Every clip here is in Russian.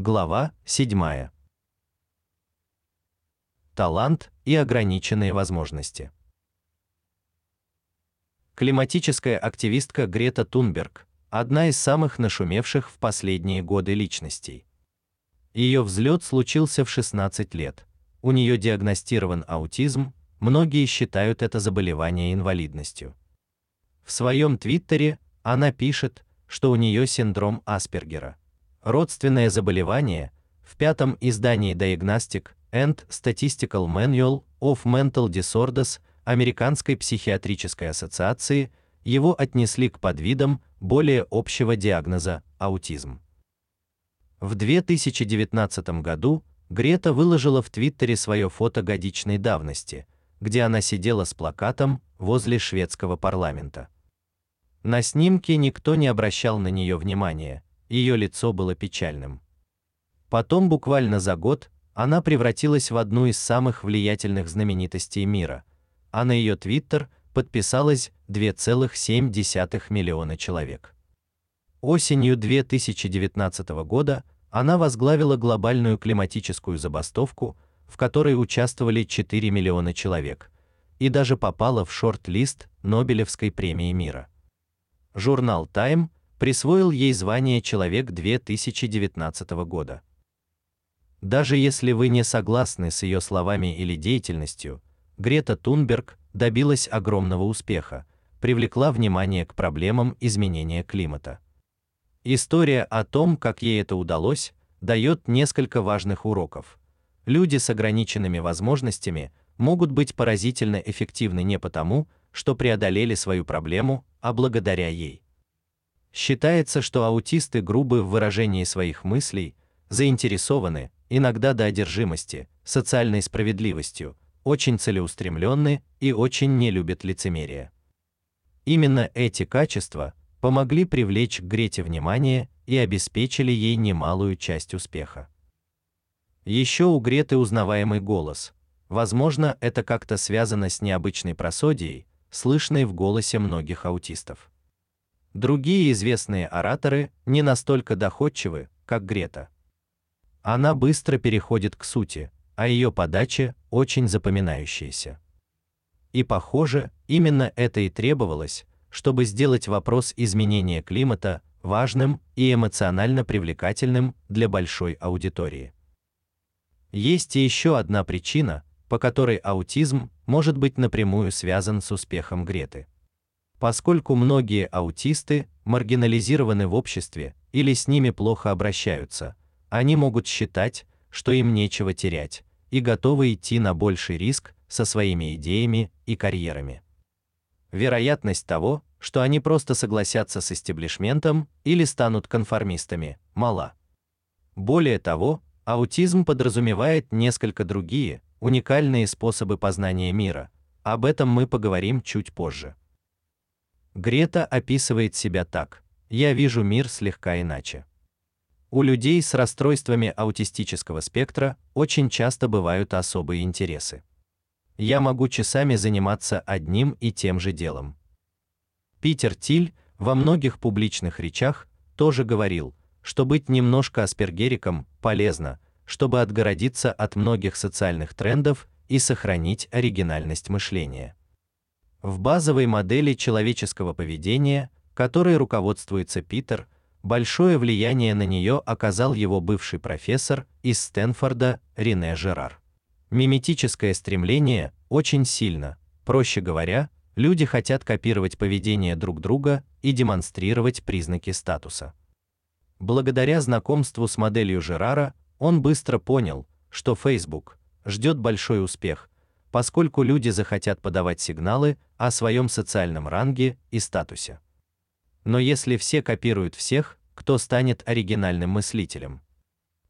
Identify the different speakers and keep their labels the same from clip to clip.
Speaker 1: Глава 7. Талант и ограниченные возможности. Климатическая активистка Грета Тунберг одна из самых нашумевших в последние годы личностей. Ее взлет случился в 16 лет. У нее диагностирован аутизм, многие считают это заболевание инвалидностью. В своем твиттере она пишет, что у нее синдром Аспергера. Родственное заболевание в пятом издании Diagnostic and Statistical Manual of Mental Disorders Американской психиатрической ассоциации его отнесли к подвидам более общего диагноза аутизм. В 2019 году Грета выложила в Твиттере свое фото годичной давности, где она сидела с плакатом возле шведского парламента. На снимке никто не обращал на нее внимания, ее лицо было печальным. Потом буквально за год она превратилась в одну из самых влиятельных знаменитостей мира, а на ее Твиттер подписалось 2,7 миллиона человек. Осенью 2019 года она возглавила глобальную климатическую забастовку, в которой участвовали 4 миллиона человек, и даже попала в шорт-лист Нобелевской премии мира. Журнал Time присвоил ей звание Человек 2019 года. Даже если вы не согласны с ее словами или деятельностью, Грета Тунберг добилась огромного успеха, привлекла внимание к проблемам изменения климата. История о том, как ей это удалось, дает несколько важных уроков. Люди с ограниченными возможностями могут быть поразительно эффективны не потому, что преодолели свою проблему, а благодаря ей. Считается, что аутисты грубы в выражении своих мыслей, заинтересованы, иногда до одержимости, социальной справедливостью, очень целеустремленны и очень не любят лицемерие. Именно эти качества помогли привлечь к Грете внимание и обеспечили ей немалую часть успеха. Еще у Греты узнаваемый голос. Возможно, это как-то связано с необычной просодией, слышной в голосе многих аутистов. Другие известные ораторы не настолько доходчивы, как Грета. Она быстро переходит к сути, а ее подача очень запоминающаяся. И похоже, именно это и требовалось, чтобы сделать вопрос изменения климата важным и эмоционально привлекательным для большой аудитории. Есть и еще одна причина, по которой аутизм может быть напрямую связан с успехом Греты. Поскольку многие аутисты маргинализированы в обществе или с ними плохо обращаются, они могут считать, что им нечего терять, и готовы идти на больший риск со своими идеями и карьерами. Вероятность того, что они просто согласятся с истеблишментом или станут конформистами, мала. Более того, аутизм подразумевает несколько другие, уникальные способы познания мира. Об этом мы поговорим чуть позже. Грета описывает себя так: "Я вижу мир слегка иначе". У людей с расстройствами аутистического спектра очень часто бывают особые интересы. Я могу часами заниматься одним и тем же делом. Питер Тиль во многих публичных речах тоже говорил, что быть немножко аспергериком полезно, чтобы отгородиться от многих социальных трендов и сохранить оригинальность мышления. В базовой модели человеческого поведения, которой руководствуется Питер, большое влияние на нее оказал его бывший профессор из Стэнфорда Рене Жерар. Миметическое стремление очень сильно, проще говоря, люди хотят копировать поведение друг друга и демонстрировать признаки статуса. Благодаря знакомству с моделью Жерара, он быстро понял, что Facebook ждет большой успех, поскольку люди захотят подавать сигналы о своем социальном ранге и статусе. Но если все копируют всех, кто станет оригинальным мыслителем?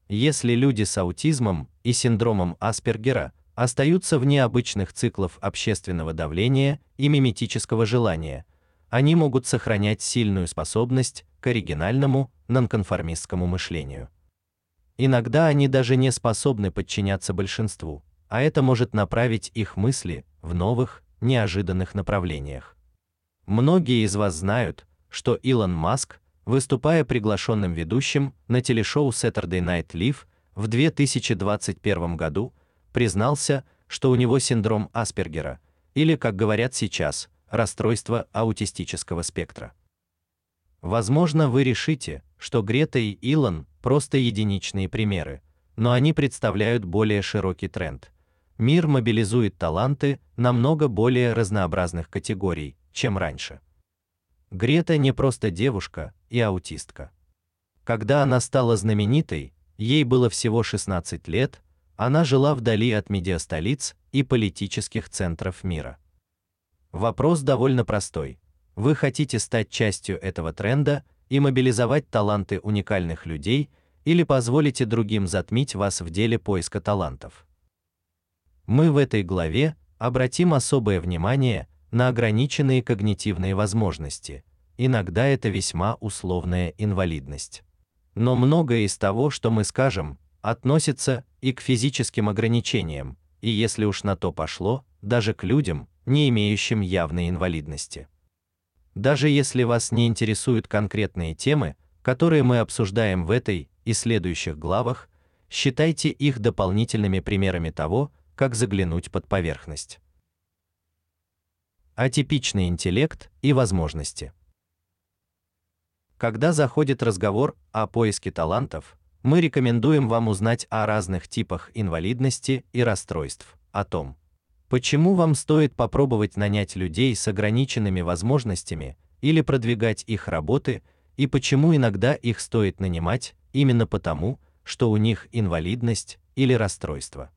Speaker 1: Если люди с аутизмом и синдромом Аспергера остаются вне обычных циклов общественного давления и миметического желания, они могут сохранять сильную способность к оригинальному, нонконформистскому мышлению. Иногда они даже не способны подчиняться большинству, а это может направить их мысли в новых, неожиданных направлениях. Многие из вас знают, что Илон Маск выступая приглашенным ведущим на телешоу Saturday Night Live в 2021 году, признался, что у него синдром Аспергера, или, как говорят сейчас, расстройство аутистического спектра. Возможно, вы решите, что Грета и Илон просто единичные примеры, но они представляют более широкий тренд. Мир мобилизует таланты намного более разнообразных категорий, чем раньше. Грета не просто девушка и аутистка. Когда она стала знаменитой, ей было всего 16 лет, она жила вдали от медиастолиц и политических центров мира. Вопрос довольно простой. Вы хотите стать частью этого тренда и мобилизовать таланты уникальных людей или позволите другим затмить вас в деле поиска талантов? Мы в этой главе обратим особое внимание на ограниченные когнитивные возможности. Иногда это весьма условная инвалидность. Но многое из того, что мы скажем, относится и к физическим ограничениям, и если уж на то пошло, даже к людям, не имеющим явной инвалидности. Даже если вас не интересуют конкретные темы, которые мы обсуждаем в этой и следующих главах, считайте их дополнительными примерами того, как заглянуть под поверхность. Атипичный интеллект и возможности. Когда заходит разговор о поиске талантов, мы рекомендуем вам узнать о разных типах инвалидности и расстройств, о том, Почему вам стоит попробовать нанять людей с ограниченными возможностями или продвигать их работы, и почему иногда их стоит нанимать именно потому, что у них инвалидность или расстройство?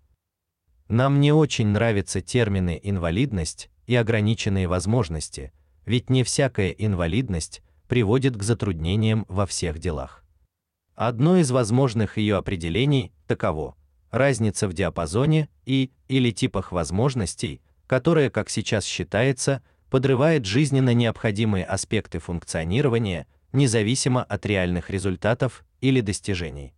Speaker 1: Нам не очень нравятся термины инвалидность и ограниченные возможности, ведь не всякая инвалидность приводит к затруднениям во всех делах. Одно из возможных ее определений таково: разница в диапазоне и или типах возможностей, которая, как сейчас считается, подрывает жизненно необходимые аспекты функционирования, независимо от реальных результатов или достижений.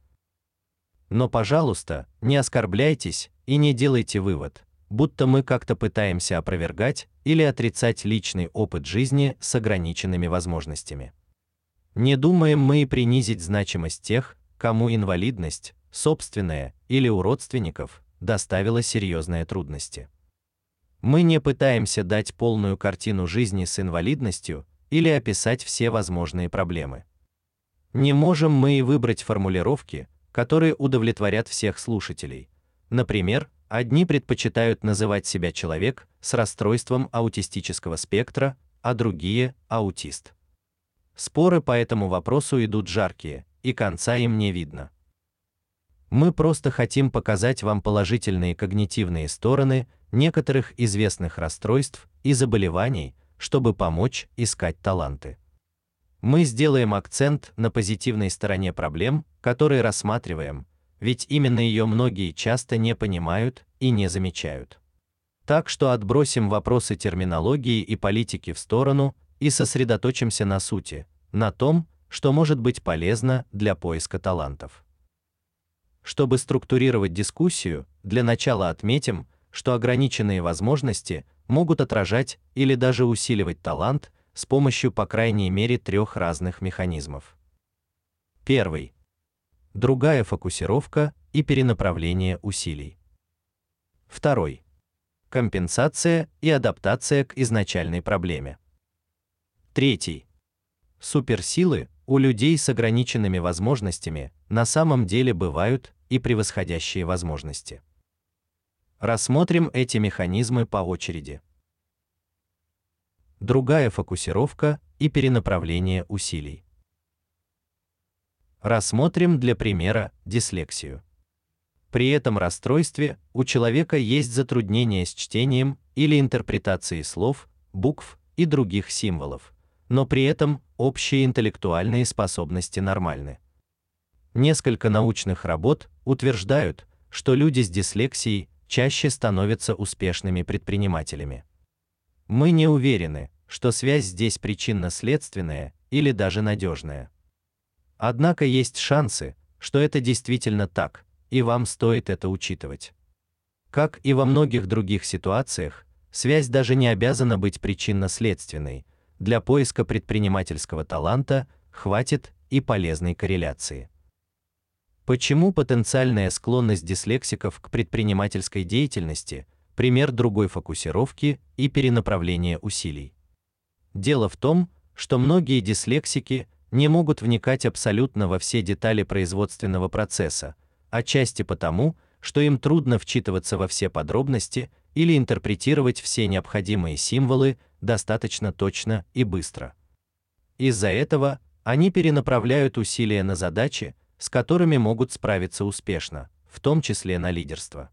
Speaker 1: Но, пожалуйста, не оскорбляйтесь и не делайте вывод, будто мы как-то пытаемся опровергать или отрицать личный опыт жизни с ограниченными возможностями. Не думаем мы и принизить значимость тех, кому инвалидность собственная или у родственников, доставила серьезные трудности. Мы не пытаемся дать полную картину жизни с инвалидностью или описать все возможные проблемы. Не можем мы и выбрать формулировки, которые удовлетворят всех слушателей. Например, одни предпочитают называть себя человек с расстройством аутистического спектра, а другие аутист. Споры по этому вопросу идут жаркие, и конца им не видно. Мы просто хотим показать вам положительные когнитивные стороны некоторых известных расстройств и заболеваний, чтобы помочь искать таланты. Мы сделаем акцент на позитивной стороне проблем, которые рассматриваем, ведь именно ее многие часто не понимают и не замечают. Так что отбросим вопросы терминологии и политики в сторону и сосредоточимся на сути, на том, что может быть полезно для поиска талантов. Чтобы структурировать дискуссию, для начала отметим, что ограниченные возможности могут отражать или даже усиливать талант с помощью по крайней мере трех разных механизмов. Первый другая фокусировка и перенаправление усилий. Второй компенсация и адаптация к изначальной проблеме. Третий суперсилы у людей с ограниченными возможностями на самом деле бывают и превосходящие возможности. Рассмотрим эти механизмы по очереди. Другая фокусировка и перенаправление усилий. Рассмотрим для примера дислексию. При этом расстройстве у человека есть затруднения с чтением или интерпретацией слов, букв и других символов, но при этом общие интеллектуальные способности нормальны. Несколько научных работ утверждают, что люди с дислексией чаще становятся успешными предпринимателями. Мы не уверены, что связь здесь причинно-следственная или даже надежная. Однако есть шансы, что это действительно так, и вам стоит это учитывать. Как и во многих других ситуациях, связь даже не обязана быть причинно-следственной, для поиска предпринимательского таланта хватит и полезной корреляции. Почему потенциальная склонность дислексиков к предпринимательской деятельности пример другой фокусировки и перенаправления усилий? Дело в том, что многие дислексики не могут вникать абсолютно во все детали производственного процесса, отчасти потому, что им трудно вчитываться во все подробности или интерпретировать все необходимые символы достаточно точно и быстро. Из-за этого они перенаправляют усилия на задачи, с которыми могут справиться успешно, в том числе на лидерство.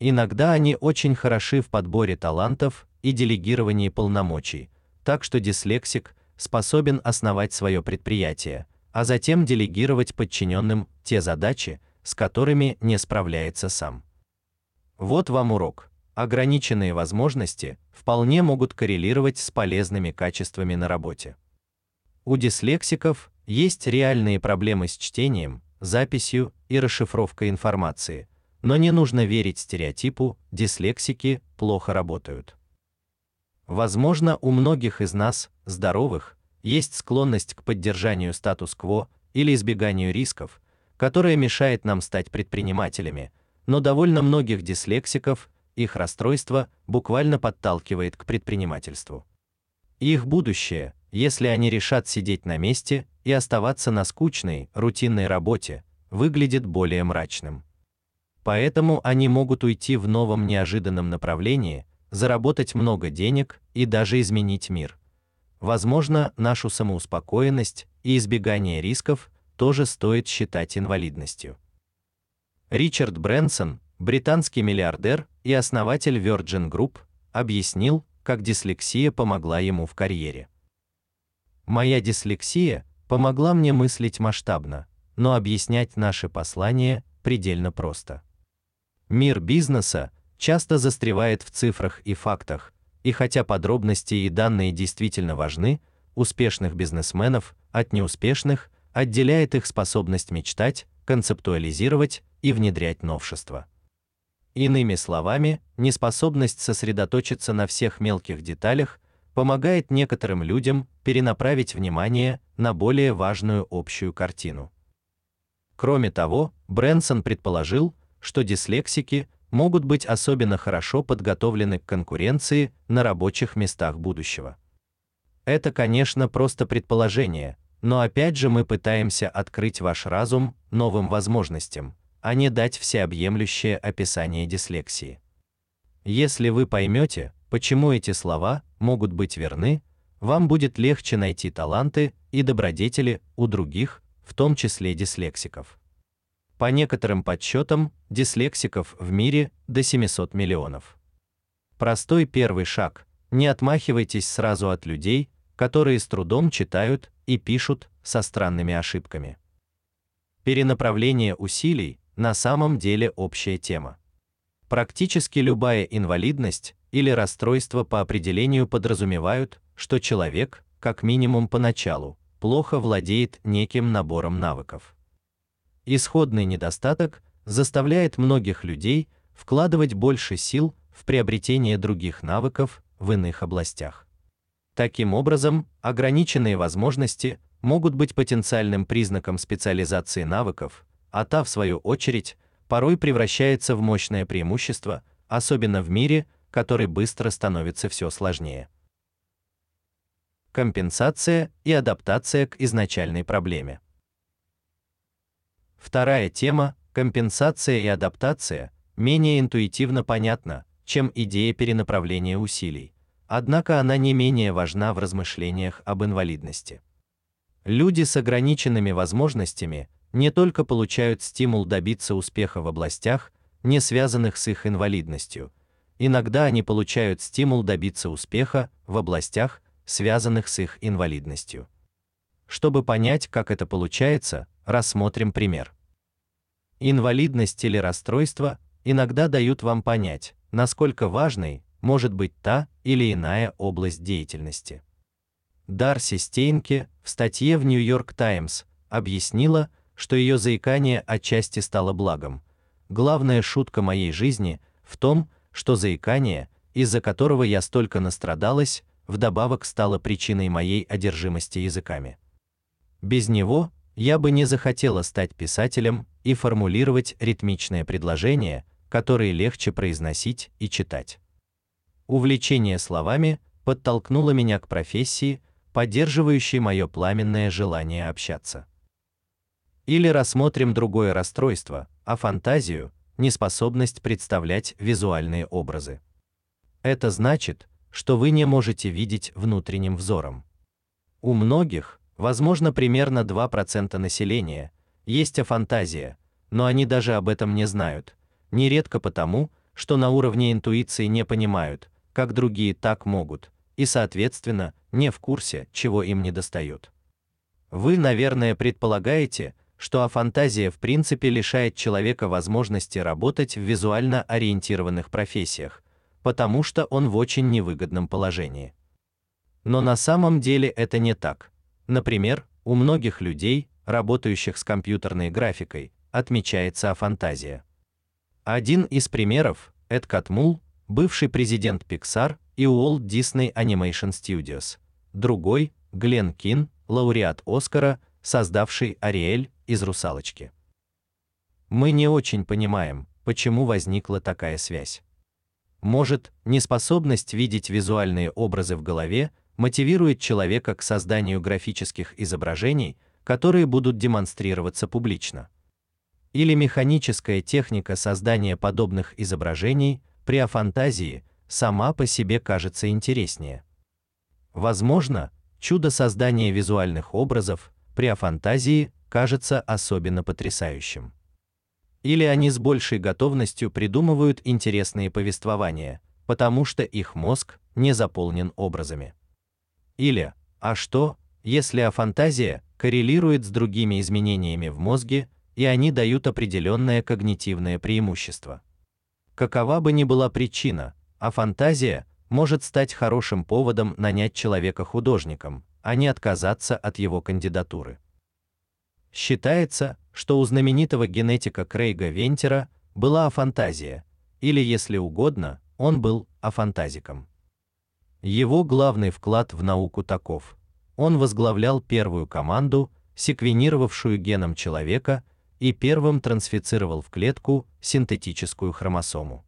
Speaker 1: Иногда они очень хороши в подборе талантов и делегировании полномочий, так что дислексик способен основать свое предприятие, а затем делегировать подчиненным те задачи, с которыми не справляется сам. Вот вам урок. Ограниченные возможности вполне могут коррелировать с полезными качествами на работе. У дислексиков есть реальные проблемы с чтением, записью и расшифровкой информации, но не нужно верить стереотипу дислексики плохо работают. Возможно, у многих из нас, здоровых, есть склонность к поддержанию статус-кво или избеганию рисков, которая мешает нам стать предпринимателями, но довольно многих дислексиков их расстройство буквально подталкивает к предпринимательству. Их будущее, если они решат сидеть на месте и оставаться на скучной, рутинной работе, выглядит более мрачным. Поэтому они могут уйти в новом неожиданном направлении, заработать много денег и даже изменить мир. Возможно, нашу самоуспокоенность и избегание рисков тоже стоит считать инвалидностью. Ричард Брэнсон, британский миллиардер и основатель Virgin Group, объяснил, как дислексия помогла ему в карьере. Моя дислексия помогла мне мыслить масштабно, но объяснять наши послания предельно просто. Мир бизнеса часто застревает в цифрах и фактах, и хотя подробности и данные действительно важны, успешных бизнесменов от неуспешных отделяет их способность мечтать, концептуализировать и внедрять новшества. Иными словами, неспособность сосредоточиться на всех мелких деталях помогает некоторым людям перенаправить внимание на более важную общую картину. Кроме того, Брэнсон предположил, что дислексики могут быть особенно хорошо подготовлены к конкуренции на рабочих местах будущего. Это, конечно, просто предположение, но опять же мы пытаемся открыть ваш разум новым возможностям, а не дать всеобъемлющее описание дислексии. Если вы поймете, почему эти слова могут быть верны, вам будет легче найти таланты и добродетели у других, в том числе дислексиков. По некоторым подсчетам, дислексиков в мире до 700 миллионов. Простой первый шаг: не отмахивайтесь сразу от людей, которые с трудом читают и пишут со странными ошибками. Перенаправление усилий на самом деле общая тема. Практически любая инвалидность или расстройство по определению подразумевают, что человек, как минимум поначалу, плохо владеет неким набором навыков. Исходный недостаток заставляет многих людей вкладывать больше сил в приобретение других навыков в иных областях. Таким образом, ограниченные возможности могут быть потенциальным признаком специализации навыков, а та в свою очередь порой превращается в мощное преимущество, особенно в мире, который быстро становится все сложнее. Компенсация и адаптация к изначальной проблеме. Вторая тема компенсация и адаптация менее интуитивно понятна, чем идея перенаправления усилий. Однако она не менее важна в размышлениях об инвалидности. Люди с ограниченными возможностями не только получают стимул добиться успеха в областях, не связанных с их инвалидностью, Иногда они получают стимул добиться успеха в областях, связанных с их инвалидностью. Чтобы понять, как это получается, рассмотрим пример. Инвалидность или расстройство иногда дают вам понять, насколько важной может быть та или иная область деятельности. Дарси Стейнке в статье в New York Times объяснила, что ее заикание отчасти стало благом. Главная шутка моей жизни в том, что заикание, из-за которого я столько настрадалась, вдобавок стало причиной моей одержимости языками. Без него я бы не захотела стать писателем и формулировать ритмичные предложения, которые легче произносить и читать. Увлечение словами подтолкнуло меня к профессии, поддерживающей мое пламенное желание общаться. Или рассмотрим другое расстройство, а фантазию, неспособность представлять визуальные образы. Это значит, что вы не можете видеть внутренним взором. У многих, возможно, примерно 2% населения, есть афантазия, но они даже об этом не знают, нередко потому, что на уровне интуиции не понимают, как другие так могут, и, соответственно, не в курсе, чего им недостает. Вы, наверное, предполагаете, что афантазия в принципе лишает человека возможности работать в визуально ориентированных профессиях, потому что он в очень невыгодном положении. Но на самом деле это не так. Например, у многих людей, работающих с компьютерной графикой, отмечается афантазия. Один из примеров Эд Катмул, бывший президент Pixar и Walt Disney Animation Studios. Другой Глен Кин, лауреат Оскара, создавший Ариэль из Русалочки. Мы не очень понимаем, почему возникла такая связь. Может, неспособность видеть визуальные образы в голове мотивирует человека к созданию графических изображений, которые будут демонстрироваться публично. Или механическая техника создания подобных изображений при афантазии сама по себе кажется интереснее. Возможно, чудо создания визуальных образов при афантазии кажется особенно потрясающим или они с большей готовностью придумывают интересные повествования, потому что их мозг не заполнен образами. Или, а что, если афантазия коррелирует с другими изменениями в мозге, и они дают определенное когнитивное преимущество? Какова бы ни была причина, афантазия может стать хорошим поводом нанять человека художником, а не отказаться от его кандидатуры. Считается, что у знаменитого генетика Крейга Вентера была афантазия, или если угодно, он был афантазиком. Его главный вклад в науку таков: он возглавлял первую команду, секвенировавшую геном человека, и первым трансфицировал в клетку синтетическую хромосому.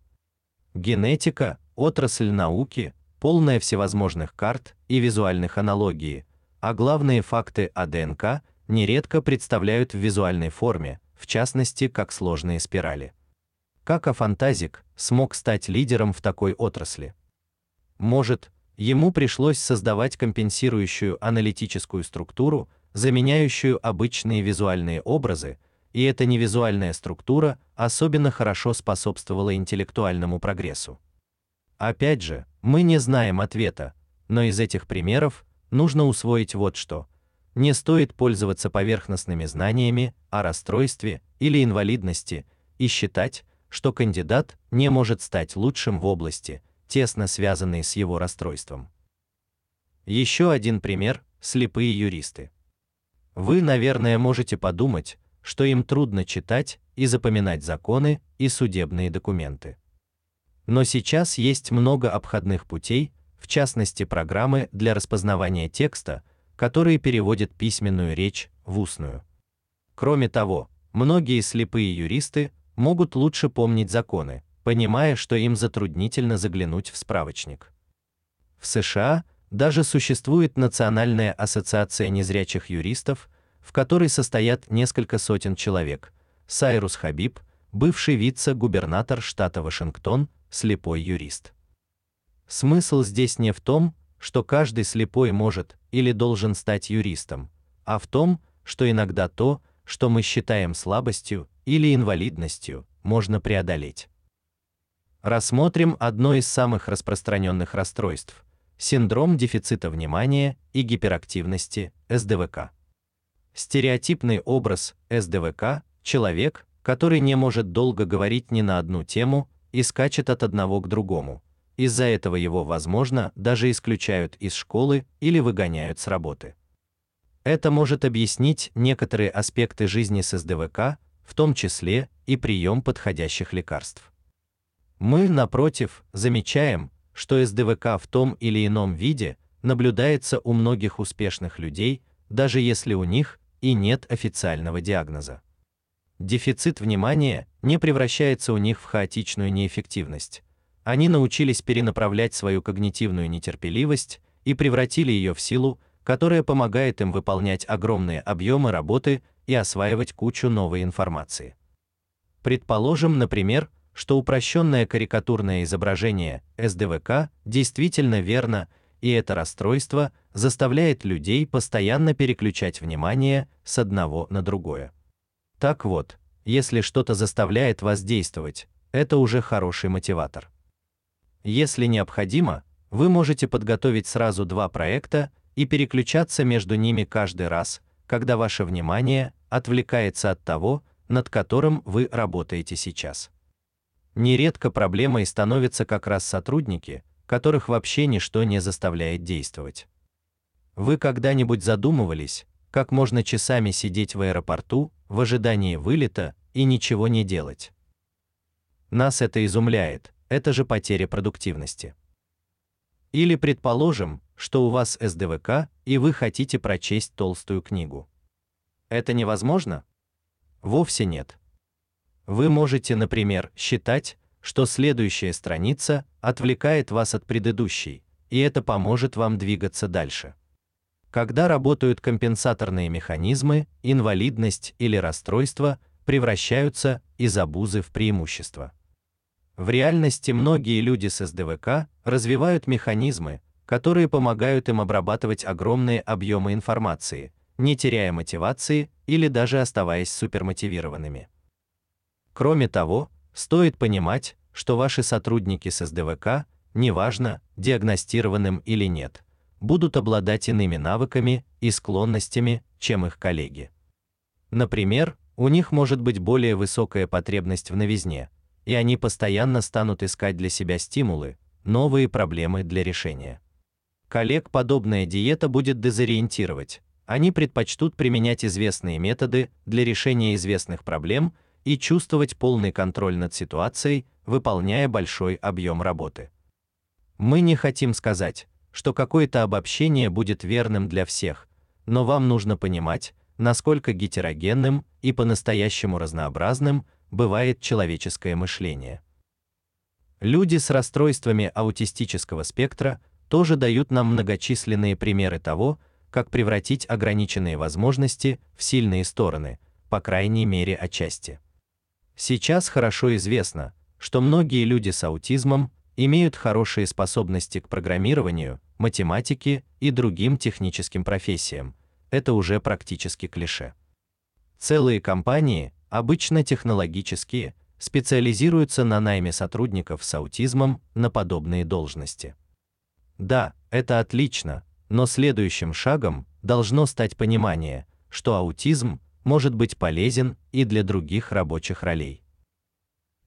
Speaker 1: Генетика отрасль науки, полная всевозможных карт и визуальных аналогий, а главные факты о ДНК нередко представляют в визуальной форме, в частности, как сложные спирали. Как афантазик смог стать лидером в такой отрасли? Может, ему пришлось создавать компенсирующую аналитическую структуру, заменяющую обычные визуальные образы, и эта невизуальная структура особенно хорошо способствовала интеллектуальному прогрессу. Опять же, мы не знаем ответа, но из этих примеров нужно усвоить вот что: не стоит пользоваться поверхностными знаниями о расстройстве или инвалидности и считать, что кандидат не может стать лучшим в области, тесно связанной с его расстройством. Еще один пример слепые юристы. Вы, наверное, можете подумать, что им трудно читать и запоминать законы и судебные документы. Но сейчас есть много обходных путей, в частности программы для распознавания текста, которые переводят письменную речь в устную. Кроме того, многие слепые юристы могут лучше помнить законы, понимая, что им затруднительно заглянуть в справочник. В США даже существует Национальная ассоциация незрячих юристов, в которой состоят несколько сотен человек. Сайрус Хабиб, бывший вице-губернатор штата Вашингтон, слепой юрист. Смысл здесь не в том, что каждый слепой может или должен стать юристом, а в том, что иногда то, что мы считаем слабостью или инвалидностью, можно преодолеть. Рассмотрим одно из самых распространенных расстройств синдром дефицита внимания и гиперактивности СДВК. Стереотипный образ СДВК человек, который не может долго говорить ни на одну тему и скачет от одного к другому, из-за этого его, возможно, даже исключают из школы или выгоняют с работы. Это может объяснить некоторые аспекты жизни с СДВК, в том числе и прием подходящих лекарств. Мы, напротив, замечаем, что СДВК в том или ином виде наблюдается у многих успешных людей, даже если у них и нет официального диагноза. Дефицит внимания не превращается у них в хаотичную неэффективность. Они научились перенаправлять свою когнитивную нетерпеливость и превратили ее в силу, которая помогает им выполнять огромные объемы работы и осваивать кучу новой информации. Предположим, например, что упрощенное карикатурное изображение СДВК действительно верно, и это расстройство заставляет людей постоянно переключать внимание с одного на другое. Так вот, если что-то заставляет вас действовать, это уже хороший мотиватор. Если необходимо, вы можете подготовить сразу два проекта и переключаться между ними каждый раз, когда ваше внимание отвлекается от того, над которым вы работаете сейчас. Нередко проблемой становятся как раз сотрудники, которых вообще ничто не заставляет действовать. Вы когда-нибудь задумывались, как можно часами сидеть в аэропорту в ожидании вылета и ничего не делать? Нас это изумляет. Это же потеря продуктивности. Или предположим, что у вас СДВК, и вы хотите прочесть толстую книгу. Это невозможно? Вовсе нет. Вы можете, например, считать, что следующая страница отвлекает вас от предыдущей, и это поможет вам двигаться дальше. Когда работают компенсаторные механизмы, инвалидность или расстройство превращаются из обузы в преимущество. В реальности многие люди с СДВК развивают механизмы, которые помогают им обрабатывать огромные объемы информации, не теряя мотивации или даже оставаясь супермотивированными. Кроме того, стоит понимать, что ваши сотрудники с СДВК, неважно, диагностированным или нет, будут обладать иными навыками и склонностями, чем их коллеги. Например, у них может быть более высокая потребность в новизне, и они постоянно станут искать для себя стимулы, новые проблемы для решения. Коллег подобная диета будет дезориентировать. Они предпочтут применять известные методы для решения известных проблем и чувствовать полный контроль над ситуацией, выполняя большой объем работы. Мы не хотим сказать, что какое-то обобщение будет верным для всех, но вам нужно понимать, насколько гетерогенным и по-настоящему разнообразным бывает человеческое мышление. Люди с расстройствами аутистического спектра тоже дают нам многочисленные примеры того, как превратить ограниченные возможности в сильные стороны, по крайней мере, отчасти. Сейчас хорошо известно, что многие люди с аутизмом имеют хорошие способности к программированию, математике и другим техническим профессиям. Это уже практически клише. Целые компании, обычно технологические, специализируются на найме сотрудников с аутизмом на подобные должности. Да, это отлично, но следующим шагом должно стать понимание, что аутизм может быть полезен и для других рабочих ролей.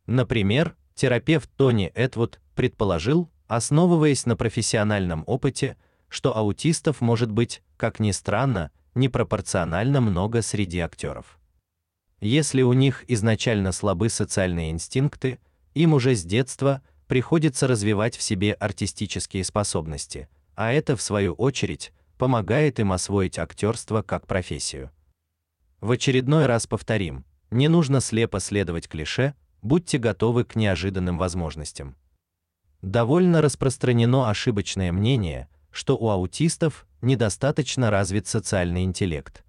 Speaker 1: Например, терапевт Тони Этвуд предположил, основываясь на профессиональном опыте, что аутистов может быть, как ни странно, непропорционально много среди актеров. Если у них изначально слабы социальные инстинкты, им уже с детства приходится развивать в себе артистические способности, а это в свою очередь помогает им освоить актерство как профессию. В очередной раз повторим: не нужно слепо следовать клише, будьте готовы к неожиданным возможностям. Довольно распространено ошибочное мнение, что у аутистов недостаточно развит социальный интеллект.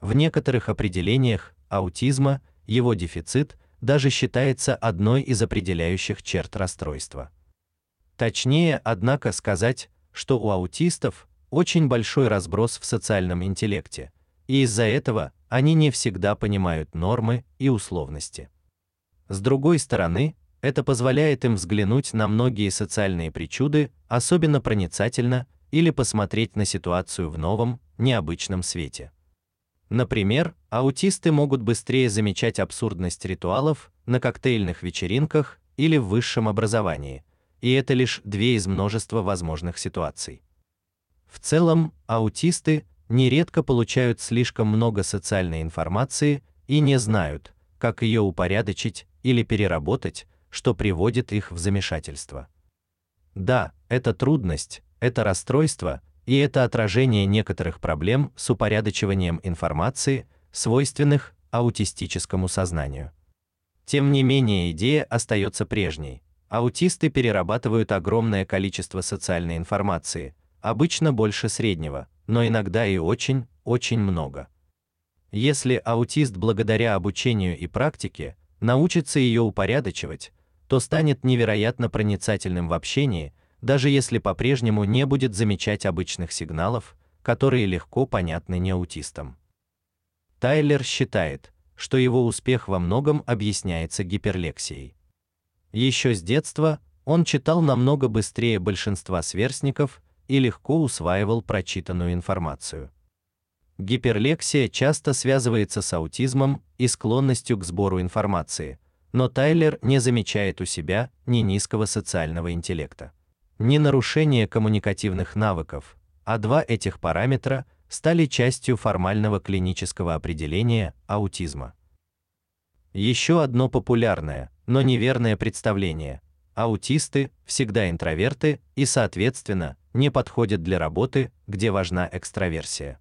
Speaker 1: В некоторых определениях аутизма его дефицит даже считается одной из определяющих черт расстройства. Точнее, однако, сказать, что у аутистов очень большой разброс в социальном интеллекте, и из-за этого они не всегда понимают нормы и условности. С другой стороны, это позволяет им взглянуть на многие социальные причуды особенно проницательно или посмотреть на ситуацию в новом, необычном свете. Например, аутисты могут быстрее замечать абсурдность ритуалов на коктейльных вечеринках или в высшем образовании, и это лишь две из множества возможных ситуаций. В целом, аутисты нередко получают слишком много социальной информации и не знают, как ее упорядочить или переработать, что приводит их в замешательство. Да, это трудность, это расстройство и это отражение некоторых проблем с упорядочиванием информации, свойственных аутистическому сознанию. Тем не менее, идея остается прежней. Аутисты перерабатывают огромное количество социальной информации, обычно больше среднего, но иногда и очень, очень много. Если аутист благодаря обучению и практике научится ее упорядочивать, то станет невероятно проницательным в общении, даже если по-прежнему не будет замечать обычных сигналов, которые легко понятны неаутистам. Тайлер считает, что его успех во многом объясняется гиперлексией. Еще с детства он читал намного быстрее большинства сверстников и легко усваивал прочитанную информацию. Гиперлексия часто связывается с аутизмом и склонностью к сбору информации, но Тайлер не замечает у себя ни низкого социального интеллекта, ни нарушения коммуникативных навыков, а два этих параметра стали частью формального клинического определения аутизма. Еще одно популярное, но неверное представление. Аутисты всегда интроверты и, соответственно, не подходят для работы, где важна экстраверсия.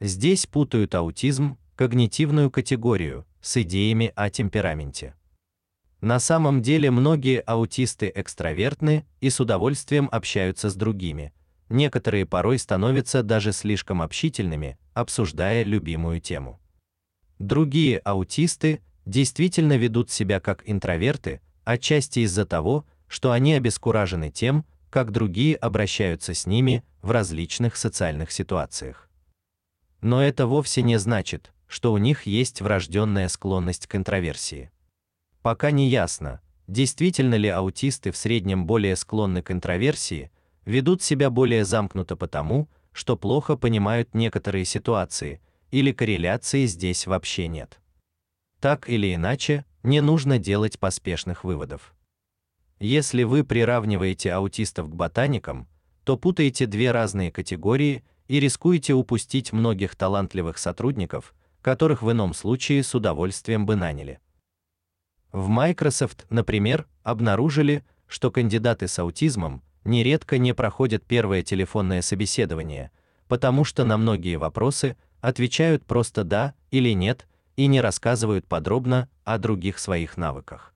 Speaker 1: Здесь путают аутизм, когнитивную категорию, с идеями о темпераменте. На самом деле многие аутисты экстравертны и с удовольствием общаются с другими. Некоторые порой становятся даже слишком общительными, обсуждая любимую тему. Другие аутисты действительно ведут себя как интроверты, отчасти из-за того, что они обескуражены тем, как другие обращаются с ними в различных социальных ситуациях. Но это вовсе не значит, что у них есть врожденная склонность к интроверсии. Пока не ясно, действительно ли аутисты в среднем более склонны к интроверсии, ведут себя более замкнуто потому, что плохо понимают некоторые ситуации, или корреляции здесь вообще нет. Так или иначе, не нужно делать поспешных выводов. Если вы приравниваете аутистов к ботаникам, то путаете две разные категории и рискуете упустить многих талантливых сотрудников, которых в ином случае с удовольствием бы наняли. В Microsoft, например, обнаружили, что кандидаты с аутизмом нередко не проходят первое телефонное собеседование, потому что на многие вопросы отвечают просто да или нет и не рассказывают подробно о других своих навыках.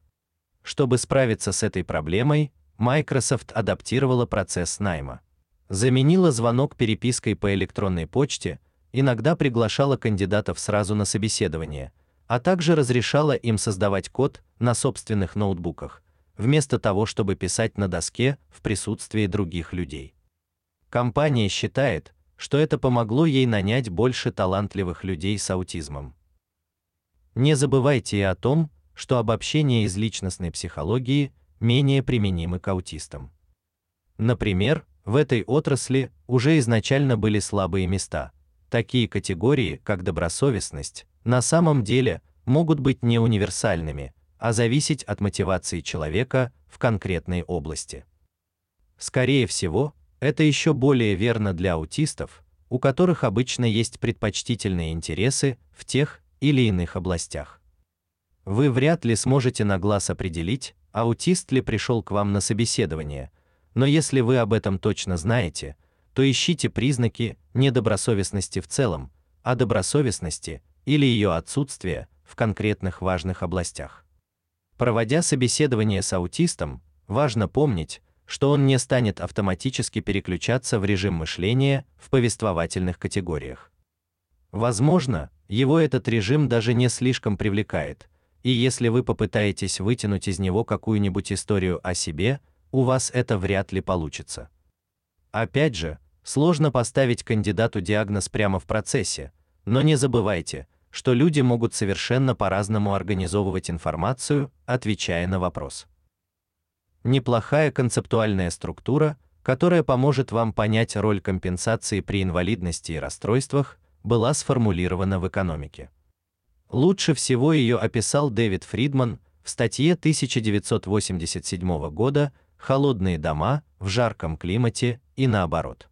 Speaker 1: Чтобы справиться с этой проблемой, Microsoft адаптировала процесс найма. Заменила звонок перепиской по электронной почте, иногда приглашала кандидатов сразу на собеседование, а также разрешала им создавать код на собственных ноутбуках, вместо того, чтобы писать на доске в присутствии других людей. Компания считает, что это помогло ей нанять больше талантливых людей с аутизмом. Не забывайте и о том, что обобщения из личностной психологии менее применимы к аутистам. Например, в этой отрасли уже изначально были слабые места. Такие категории, как добросовестность, на самом деле могут быть не универсальными, а зависеть от мотивации человека в конкретной области. Скорее всего, это еще более верно для аутистов, у которых обычно есть предпочтительные интересы в тех или иных областях. Вы вряд ли сможете на глаз определить, аутист ли пришел к вам на собеседование, но если вы об этом точно знаете, то ищите признаки недобросовестности в целом, а добросовестности или ее отсутствия в конкретных важных областях. Проводя собеседование с аутистом, важно помнить, что он не станет автоматически переключаться в режим мышления в повествовательных категориях. Возможно, его этот режим даже не слишком привлекает, и если вы попытаетесь вытянуть из него какую-нибудь историю о себе, у вас это вряд ли получится. Опять же, сложно поставить кандидату диагноз прямо в процессе, но не забывайте, что люди могут совершенно по-разному организовывать информацию, отвечая на вопрос. Неплохая концептуальная структура, которая поможет вам понять роль компенсации при инвалидности и расстройствах, была сформулирована в экономике. Лучше всего ее описал Дэвид Фридман в статье 1987 года Холодные дома в жарком климате и наоборот.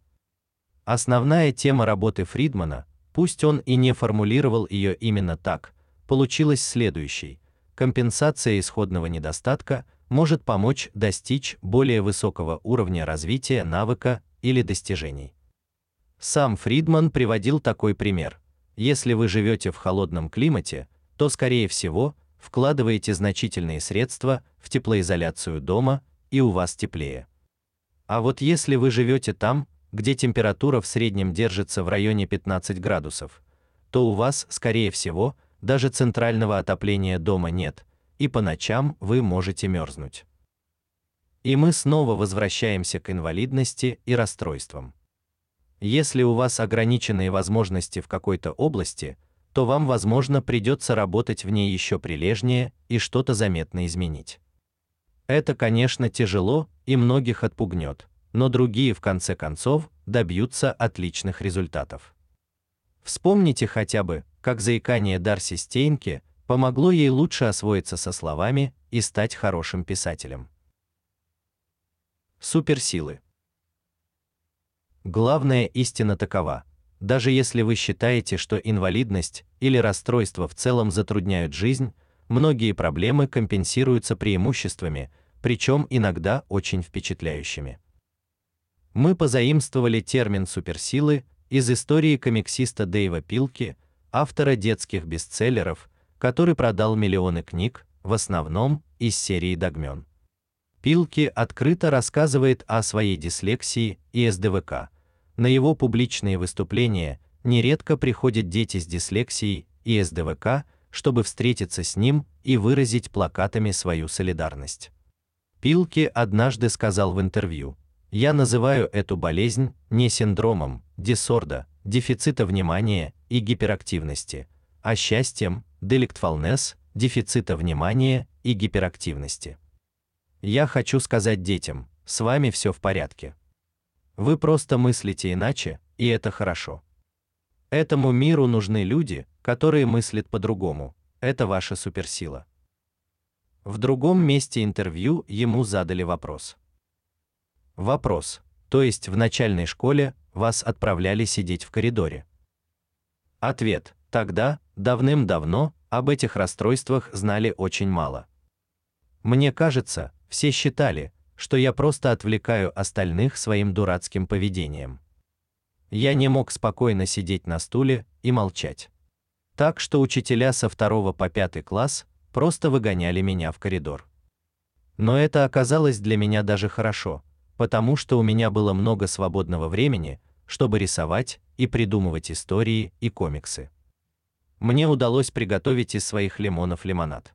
Speaker 1: Основная тема работы Фридмана, пусть он и не формулировал ее именно так, получилась следующей: компенсация исходного недостатка может помочь достичь более высокого уровня развития навыка или достижений. Сам Фридман приводил такой пример. Если вы живете в холодном климате, то скорее всего вкладываете значительные средства в теплоизоляцию дома, и у вас теплее. А вот если вы живете там, где температура в среднем держится в районе 15 градусов, то у вас, скорее всего, даже центрального отопления дома нет, и по ночам вы можете мерзнуть. И мы снова возвращаемся к инвалидности и расстройствам. Если у вас ограниченные возможности в какой-то области, то вам, возможно, придется работать в ней еще прилежнее и что-то заметно изменить. Это, конечно, тяжело и многих отпугнет, но другие в конце концов добьются отличных результатов. Вспомните хотя бы, как заикание Дарси Стейнке помогло ей лучше освоиться со словами и стать хорошим писателем. Суперсилы Главная истина такова: даже если вы считаете, что инвалидность или расстройство в целом затрудняют жизнь, многие проблемы компенсируются преимуществами, причем иногда очень впечатляющими. Мы позаимствовали термин суперсилы из истории комиксиста Дэйва Пилки, автора детских бестселлеров, который продал миллионы книг, в основном из серии Догмён. Пилки открыто рассказывает о своей дислексии и СДВК. На его публичные выступления нередко приходят дети с дислексией и СДВК, чтобы встретиться с ним и выразить плакатами свою солидарность. Пилки однажды сказал в интервью: "Я называю эту болезнь не синдромом диссорда, дефицита внимания и гиперактивности, а счастьем, деликтфулнес, дефицита внимания и гиперактивности". Я хочу сказать детям: с вами все в порядке. Вы просто мыслите иначе, и это хорошо. Этому миру нужны люди, которые мыслят по-другому. Это ваша суперсила. В другом месте интервью ему задали вопрос. Вопрос: то есть в начальной школе вас отправляли сидеть в коридоре? Ответ: тогда, давным-давно, об этих расстройствах знали очень мало. Мне кажется, все считали, что я просто отвлекаю остальных своим дурацким поведением. Я не мог спокойно сидеть на стуле и молчать. Так что учителя со второго по пятый класс просто выгоняли меня в коридор. Но это оказалось для меня даже хорошо, потому что у меня было много свободного времени, чтобы рисовать и придумывать истории и комиксы. Мне удалось приготовить из своих лимонов лимонад.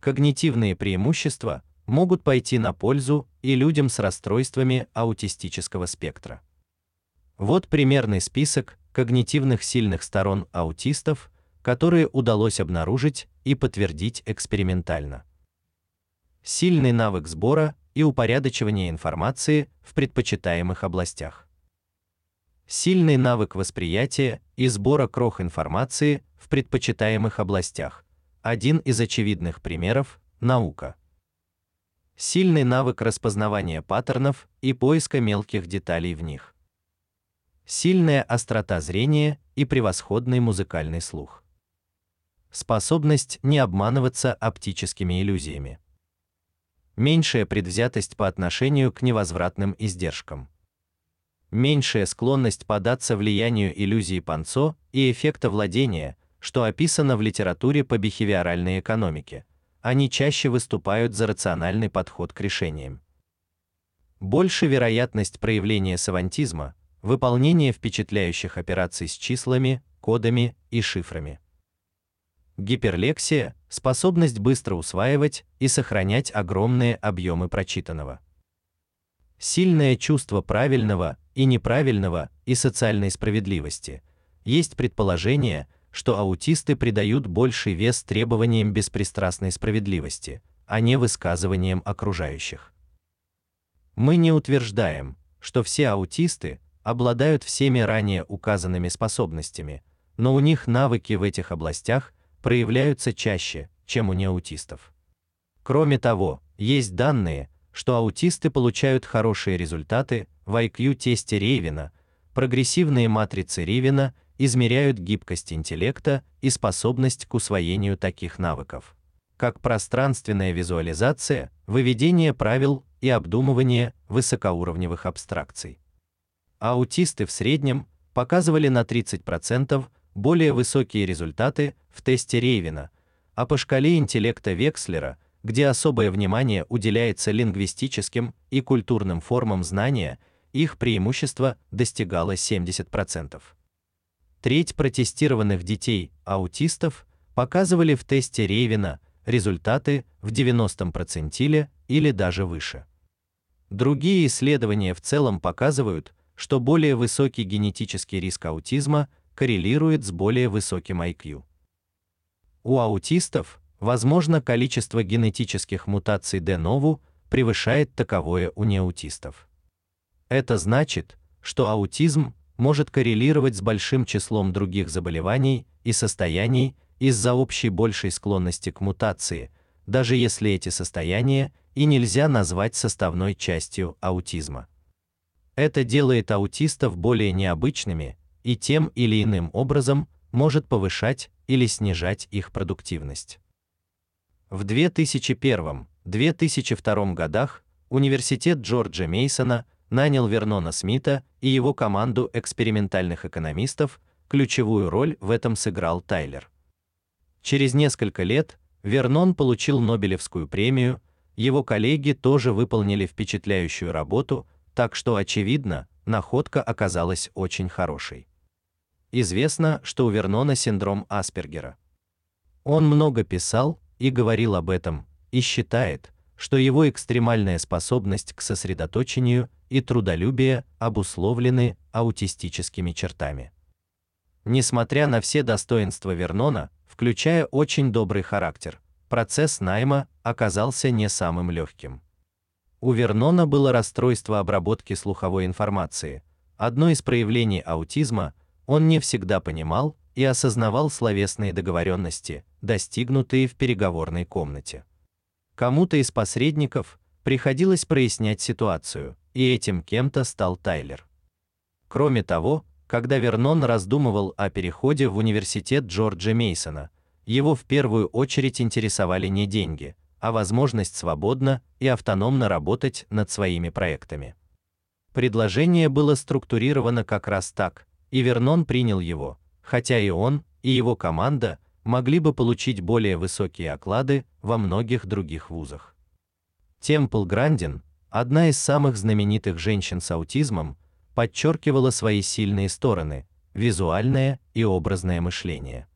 Speaker 1: Когнитивные преимущества могут пойти на пользу и людям с расстройствами аутистического спектра. Вот примерный список когнитивных сильных сторон аутистов, которые удалось обнаружить и подтвердить экспериментально. Сильный навык сбора и упорядочивания информации в предпочитаемых областях. Сильный навык восприятия и сбора крох информации в предпочитаемых областях. Один из очевидных примеров наука сильный навык распознавания паттернов и поиска мелких деталей в них. Сильная острота зрения и превосходный музыкальный слух. Способность не обманываться оптическими иллюзиями. Меньшая предвзятость по отношению к невозвратным издержкам. Меньшая склонность поддаться влиянию иллюзии Панцо и эффекта владения, что описано в литературе по бихевиоральной экономике они чаще выступают за рациональный подход к решениям. Больше вероятность проявления савантизма, выполнение впечатляющих операций с числами, кодами и шифрами. Гиперлексия способность быстро усваивать и сохранять огромные объемы прочитанного. Сильное чувство правильного и неправильного и социальной справедливости. Есть предположение, что аутисты придают больший вес требованиям беспристрастной справедливости, а не высказываниям окружающих. Мы не утверждаем, что все аутисты обладают всеми ранее указанными способностями, но у них навыки в этих областях проявляются чаще, чем у неаутистов. Кроме того, есть данные, что аутисты получают хорошие результаты в IQ-тесте Рейвина, прогрессивные матрицы Рейвина измеряют гибкость интеллекта и способность к усвоению таких навыков, как пространственная визуализация, выведение правил и обдумывание высокоуровневых абстракций. аутисты в среднем показывали на 30% более высокие результаты в тесте Рейвина, а по шкале интеллекта Векслера, где особое внимание уделяется лингвистическим и культурным формам знания, их преимущество достигало 70%. Треть протестированных детей аутистов показывали в тесте Рейвина результаты в 90 процентиле или даже выше. Другие исследования в целом показывают, что более высокий генетический риск аутизма коррелирует с более высоким IQ. У аутистов, возможно, количество генетических мутаций novo превышает таковое у неаутистов. Это значит, что аутизм может коррелировать с большим числом других заболеваний и состояний из-за общей большей склонности к мутации, даже если эти состояния и нельзя назвать составной частью аутизма. Это делает аутистов более необычными и тем или иным образом может повышать или снижать их продуктивность. В 2001-2002 годах Университет Джорджа Мейсона нанял Вернона Смита и его команду экспериментальных экономистов, ключевую роль в этом сыграл Тайлер. Через несколько лет Вернон получил Нобелевскую премию, его коллеги тоже выполнили впечатляющую работу, так что очевидно, находка оказалась очень хорошей. Известно, что у Вернона синдром Аспергера. Он много писал и говорил об этом и считает, что его экстремальная способность к сосредоточению и трудолюбие обусловлены аутистическими чертами. Несмотря на все достоинства Вернона, включая очень добрый характер, процесс найма оказался не самым легким. У Вернона было расстройство обработки слуховой информации. Одно из проявлений аутизма, он не всегда понимал и осознавал словесные договоренности, достигнутые в переговорной комнате. Кому-то из посредников приходилось прояснять ситуацию, и этим кем-то стал Тайлер. Кроме того, когда Вернон раздумывал о переходе в университет Джорджа Мейсона, его в первую очередь интересовали не деньги, а возможность свободно и автономно работать над своими проектами. Предложение было структурировано как раз так, и Вернон принял его, хотя и он, и его команда могли бы получить более высокие оклады во многих других вузах. Темпл Грандин, одна из самых знаменитых женщин с аутизмом, подчеркивала свои сильные стороны визуальное и образное мышление.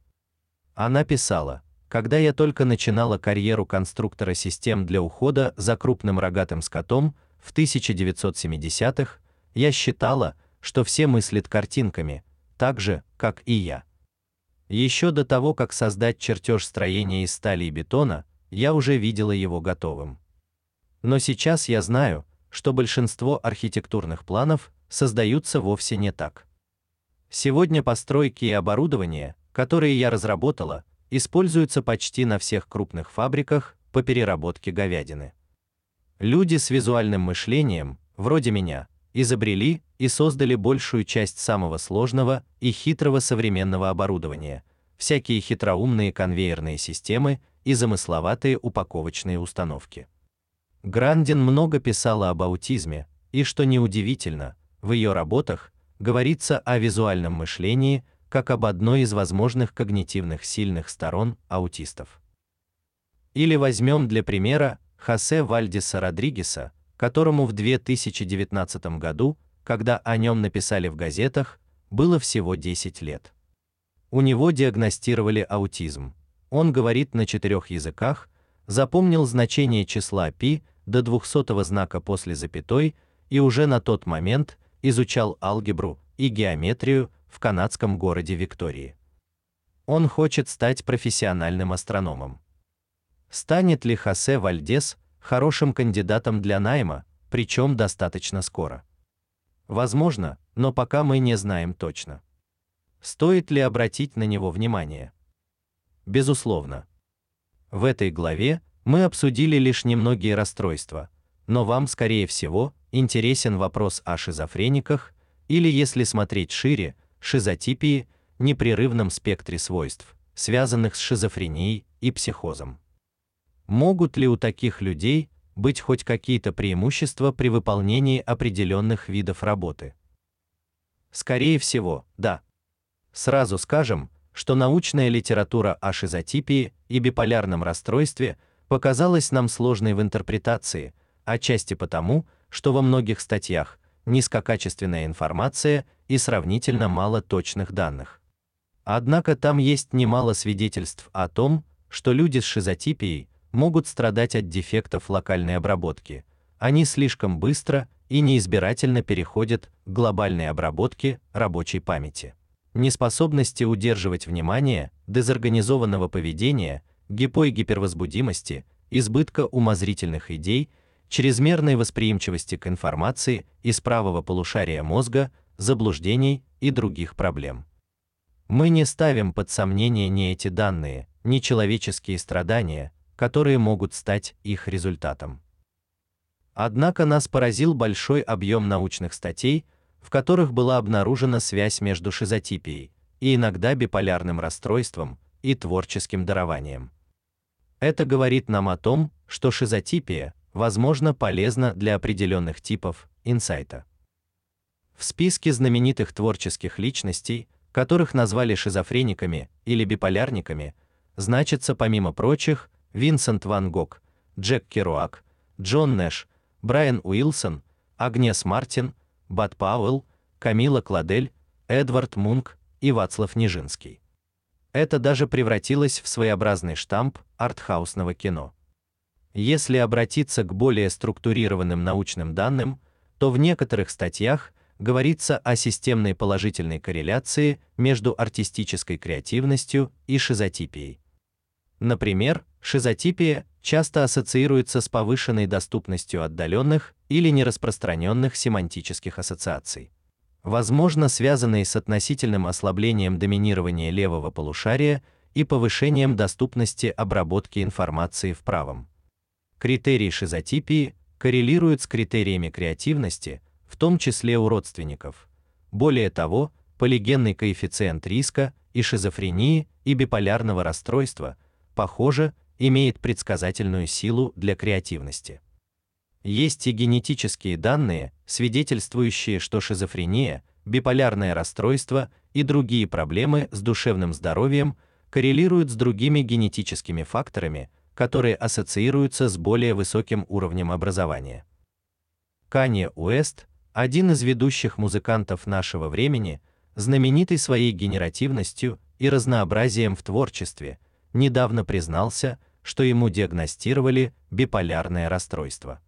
Speaker 1: Она писала: когда я только начинала карьеру конструктора систем для ухода за крупным рогатым скотом в 1970-х, я считала, что все мыслят картинками, так же, как и я. Еще до того, как создать чертеж строения из стали и бетона, я уже видела его готовым. Но сейчас я знаю, что большинство архитектурных планов создаются вовсе не так. Сегодня постройки и оборудование, которые я разработала, используются почти на всех крупных фабриках по переработке говядины. Люди с визуальным мышлением, вроде меня, изобрели и создали большую часть самого сложного и хитрого современного оборудования, всякие хитроумные конвейерные системы и замысловатые упаковочные установки. Грандин много писала об аутизме, и что неудивительно, в ее работах говорится о визуальном мышлении как об одной из возможных когнитивных сильных сторон аутистов. Или возьмем для примера Хосе Вальдеса Родригеса, которому в 2019 году, когда о нем написали в газетах, было всего 10 лет. У него диагностировали аутизм. Он говорит на четырех языках, запомнил значение числа π до 200 знака после запятой и уже на тот момент изучал алгебру и геометрию в канадском городе Виктории. Он хочет стать профессиональным астрономом. Станет ли Хосе Вальдес хорошим кандидатом для найма, причем достаточно скоро? Возможно, но пока мы не знаем точно. Стоит ли обратить на него внимание? Безусловно. В этой главе мы обсудили лишь немногие расстройства, но вам, скорее всего, интересен вопрос о шизофрениках или, если смотреть шире, шизотипии, непрерывном спектре свойств, связанных с шизофренией и психозом. Могут ли у таких людей быть хоть какие-то преимущества при выполнении определенных видов работы? Скорее всего, да. Сразу скажем, что научная литература о шизотипии и биполярном расстройстве показалась нам сложной в интерпретации, отчасти потому, что во многих статьях низкокачественная информация и сравнительно мало точных данных. Однако там есть немало свидетельств о том, что люди с шизотипией могут страдать от дефектов локальной обработки. Они слишком быстро и неизбирательно переходят к глобальной обработке рабочей памяти. Неспособности удерживать внимание, дезорганизованного поведения, гипо- и гипервозбудимости, избытка умозрительных идей, чрезмерной восприимчивости к информации из правого полушария мозга, заблуждений и других проблем. Мы не ставим под сомнение ни эти данные, ни человеческие страдания, которые могут стать их результатом. Однако нас поразил большой объем научных статей, в которых была обнаружена связь между шизотипией и иногда биполярным расстройством и творческим дарованием. Это говорит нам о том, что шизотипия, возможно, полезна для определенных типов инсайта. В списке знаменитых творческих личностей, которых назвали шизофрениками или биполярниками, значится помимо прочих Винсент ван Гог, Джек Керуак, Джон Нэш, Брайан Уилсон, Агнес Мартин, Бат Пауэлл, Камила Кладель, Эдвард Мунк и Вацлав Нижинский. Это даже превратилось в своеобразный штамп артхаусного кино. Если обратиться к более структурированным научным данным, то в некоторых статьях говорится о системной положительной корреляции между артистической креативностью и шизотипией. Например, шизотипия часто ассоциируется с повышенной доступностью отдаленных или нераспространенных семантических ассоциаций. Возможно, связанные с относительным ослаблением доминирования левого полушария и повышением доступности обработки информации в правом. Критерии шизотипии коррелируют с критериями креативности, в том числе у родственников. Более того, полигенный коэффициент риска и шизофрении и биполярного расстройства, похоже, имеет предсказательную силу для креативности. Есть и генетические данные, свидетельствующие, что шизофрения, биполярное расстройство и другие проблемы с душевным здоровьем коррелируют с другими генетическими факторами, которые ассоциируются с более высоким уровнем образования. Канье Уэст, один из ведущих музыкантов нашего времени, знаменитый своей генеративностью и разнообразием в творчестве, недавно признался, что ему диагностировали биполярное расстройство.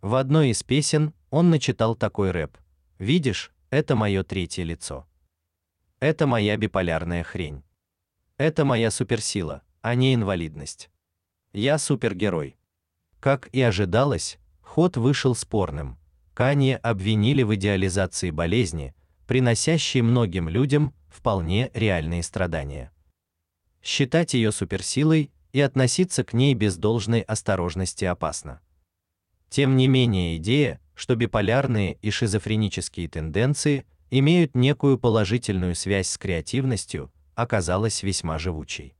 Speaker 1: В одной из песен он начитал такой рэп: "Видишь, это мое третье лицо. Это моя биполярная хрень. Это моя суперсила, а не инвалидность. Я супергерой". Как и ожидалось, ход вышел спорным. Канье обвинили в идеализации болезни, приносящей многим людям вполне реальные страдания считать ее суперсилой и относиться к ней без должной осторожности опасно. Тем не менее, идея, что биполярные и шизофренические тенденции имеют некую положительную связь с креативностью, оказалась весьма живучей.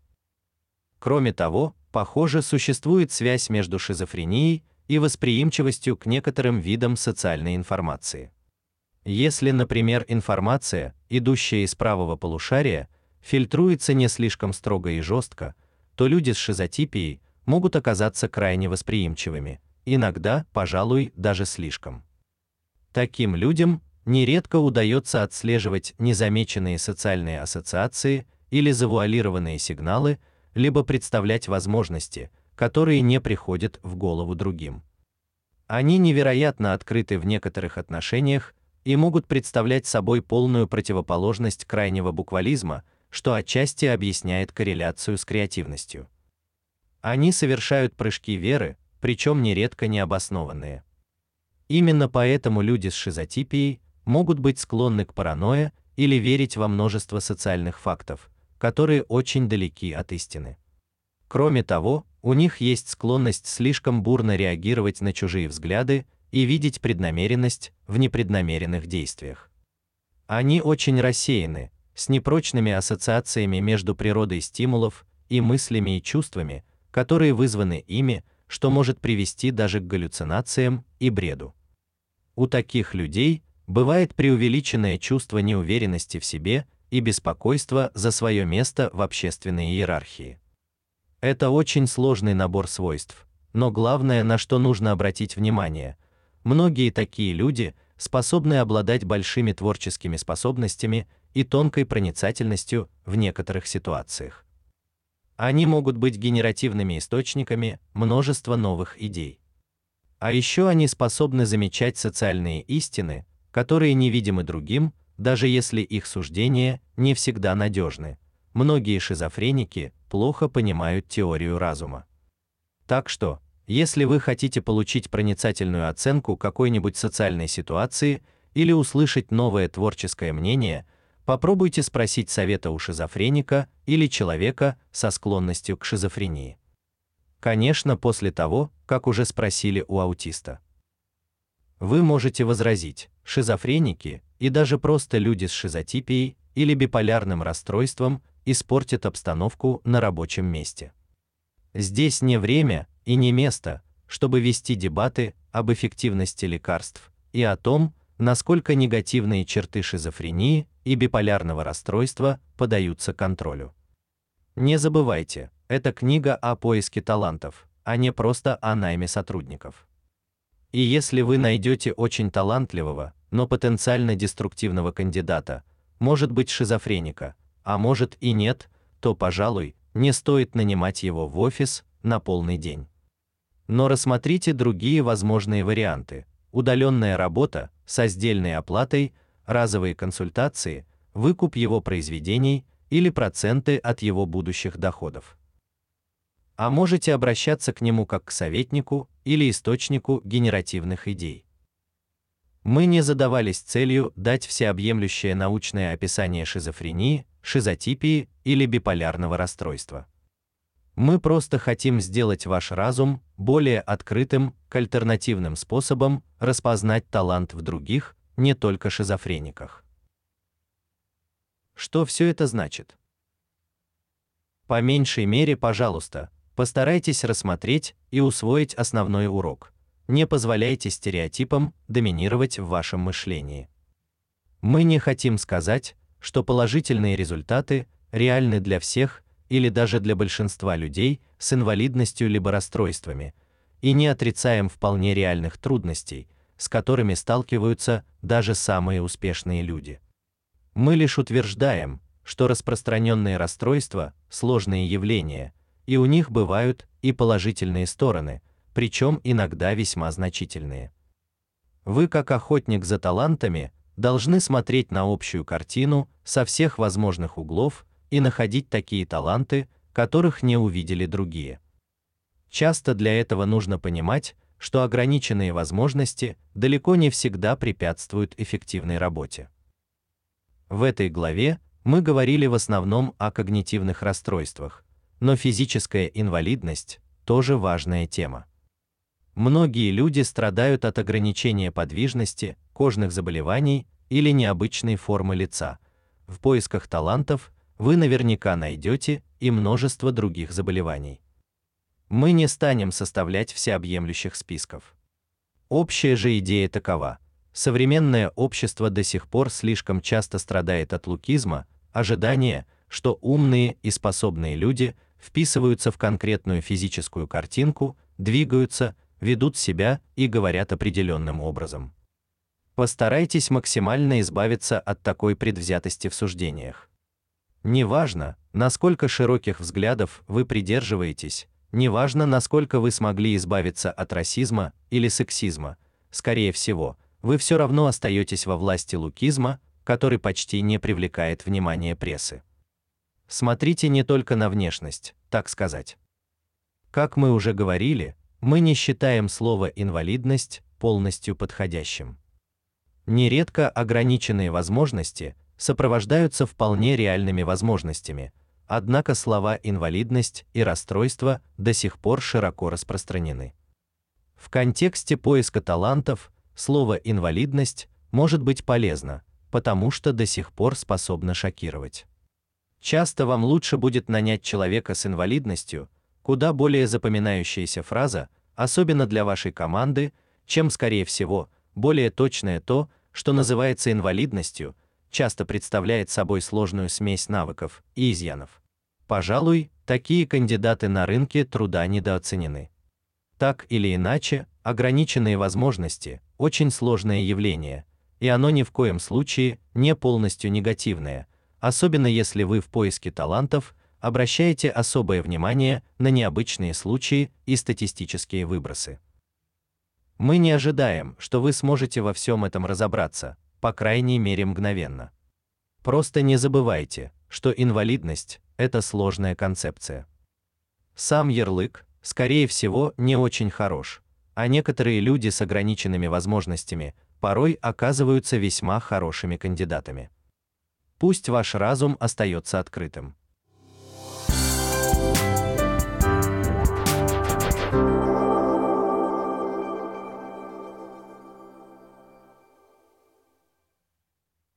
Speaker 1: Кроме того, похоже, существует связь между шизофренией и восприимчивостью к некоторым видам социальной информации. Если, например, информация, идущая из правого полушария, фильтруется не слишком строго и жестко, то люди с шизотипией могут оказаться крайне восприимчивыми, иногда, пожалуй, даже слишком. Таким людям нередко удается отслеживать незамеченные социальные ассоциации или завуалированные сигналы, либо представлять возможности, которые не приходят в голову другим. Они невероятно открыты в некоторых отношениях и могут представлять собой полную противоположность крайнего буквализма, что отчасти объясняет корреляцию с креативностью. Они совершают прыжки веры, причем нередко необоснованные. Именно поэтому люди с шизотипией могут быть склонны к паранойе или верить во множество социальных фактов, которые очень далеки от истины. Кроме того, у них есть склонность слишком бурно реагировать на чужие взгляды и видеть преднамеренность в непреднамеренных действиях. Они очень рассеяны, с непрочными ассоциациями между природой стимулов и мыслями и чувствами, которые вызваны ими, что может привести даже к галлюцинациям и бреду. У таких людей бывает преувеличенное чувство неуверенности в себе и беспокойство за свое место в общественной иерархии. Это очень сложный набор свойств, но главное, на что нужно обратить внимание, многие такие люди способны обладать большими творческими способностями и тонкой проницательностью в некоторых ситуациях. Они могут быть генеративными источниками множества новых идей. А еще они способны замечать социальные истины, которые невидимы другим, даже если их суждения не всегда надежны. Многие шизофреники плохо понимают теорию разума. Так что, если вы хотите получить проницательную оценку какой-нибудь социальной ситуации или услышать новое творческое мнение, попробуйте спросить совета у шизофреника или человека со склонностью к шизофрении. Конечно, после того, как уже спросили у аутиста. Вы можете возразить: шизофреники и даже просто люди с шизотипией или биполярным расстройством испортят обстановку на рабочем месте. Здесь не время и не место, чтобы вести дебаты об эффективности лекарств и о том, насколько негативные черты шизофрении и биполярного расстройства поддаются контролю. Не забывайте, это книга о поиске талантов, а не просто о найме сотрудников. И если вы найдете очень талантливого, но потенциально деструктивного кандидата, может быть шизофреника, а может и нет, то, пожалуй, не стоит нанимать его в офис на полный день. Но рассмотрите другие возможные варианты: удаленная работа со сдельной оплатой, разовые консультации, выкуп его произведений или проценты от его будущих доходов. А можете обращаться к нему как к советнику или источнику генеративных идей. Мы не задавались целью дать всеобъемлющее научное описание шизофрении, шизотипии или биполярного расстройства. Мы просто хотим сделать ваш разум более открытым к альтернативным способам распознать талант в других, не только шизофрениках. Что все это значит? По меньшей мере, пожалуйста, постарайтесь рассмотреть и усвоить основной урок. Не позволяйте стереотипам доминировать в вашем мышлении. Мы не хотим сказать, что положительные результаты реальны для всех или даже для большинства людей с инвалидностью либо расстройствами, и не отрицаем вполне реальных трудностей, с которыми сталкиваются даже самые успешные люди. Мы лишь утверждаем, что распространенные расстройства сложные явления, и у них бывают и положительные стороны, причем иногда весьма значительные. Вы, как охотник за талантами, должны смотреть на общую картину со всех возможных углов и находить такие таланты, которых не увидели другие. Часто для этого нужно понимать, что ограниченные возможности далеко не всегда препятствуют эффективной работе. В этой главе мы говорили в основном о когнитивных расстройствах, но физическая инвалидность тоже важная тема. Многие люди страдают от ограничения подвижности, кожных заболеваний или необычной формы лица. В поисках талантов вы наверняка найдете и множество других заболеваний. Мы не станем составлять всеобъемлющих списков. Общая же идея такова: современное общество до сих пор слишком часто страдает от лукизма, ожидания, что умные и способные люди вписываются в конкретную физическую картинку, двигаются, ведут себя и говорят определенным образом. Постарайтесь максимально избавиться от такой предвзятости в суждениях. Неважно, насколько широких взглядов вы придерживаетесь, неважно, насколько вы смогли избавиться от расизма или сексизма, скорее всего, вы все равно остаетесь во власти лукизма, который почти не привлекает внимания прессы. Смотрите не только на внешность, так сказать. Как мы уже говорили, мы не считаем слово инвалидность полностью подходящим. Нередко ограниченные возможности сопровождаются вполне реальными возможностями. Однако слова инвалидность и расстройство до сих пор широко распространены. В контексте поиска талантов слово инвалидность может быть полезно, потому что до сих пор способно шокировать. Часто вам лучше будет нанять человека с инвалидностью, куда более запоминающаяся фраза, особенно для вашей команды, чем скорее всего более точное то, что называется инвалидностью, часто представляет собой сложную смесь навыков и изъянов. Пожалуй, такие кандидаты на рынке труда недооценены. Так или иначе, ограниченные возможности очень сложное явление, и оно ни в коем случае не полностью негативное, особенно если вы в поиске талантов обращаете особое внимание на необычные случаи и статистические выбросы. Мы не ожидаем, что вы сможете во всем этом разобраться, по крайней мере мгновенно. Просто не забывайте, что инвалидность это сложная концепция. Сам ярлык, скорее всего, не очень хорош, а некоторые люди с ограниченными возможностями порой оказываются весьма хорошими кандидатами. Пусть ваш разум остается открытым.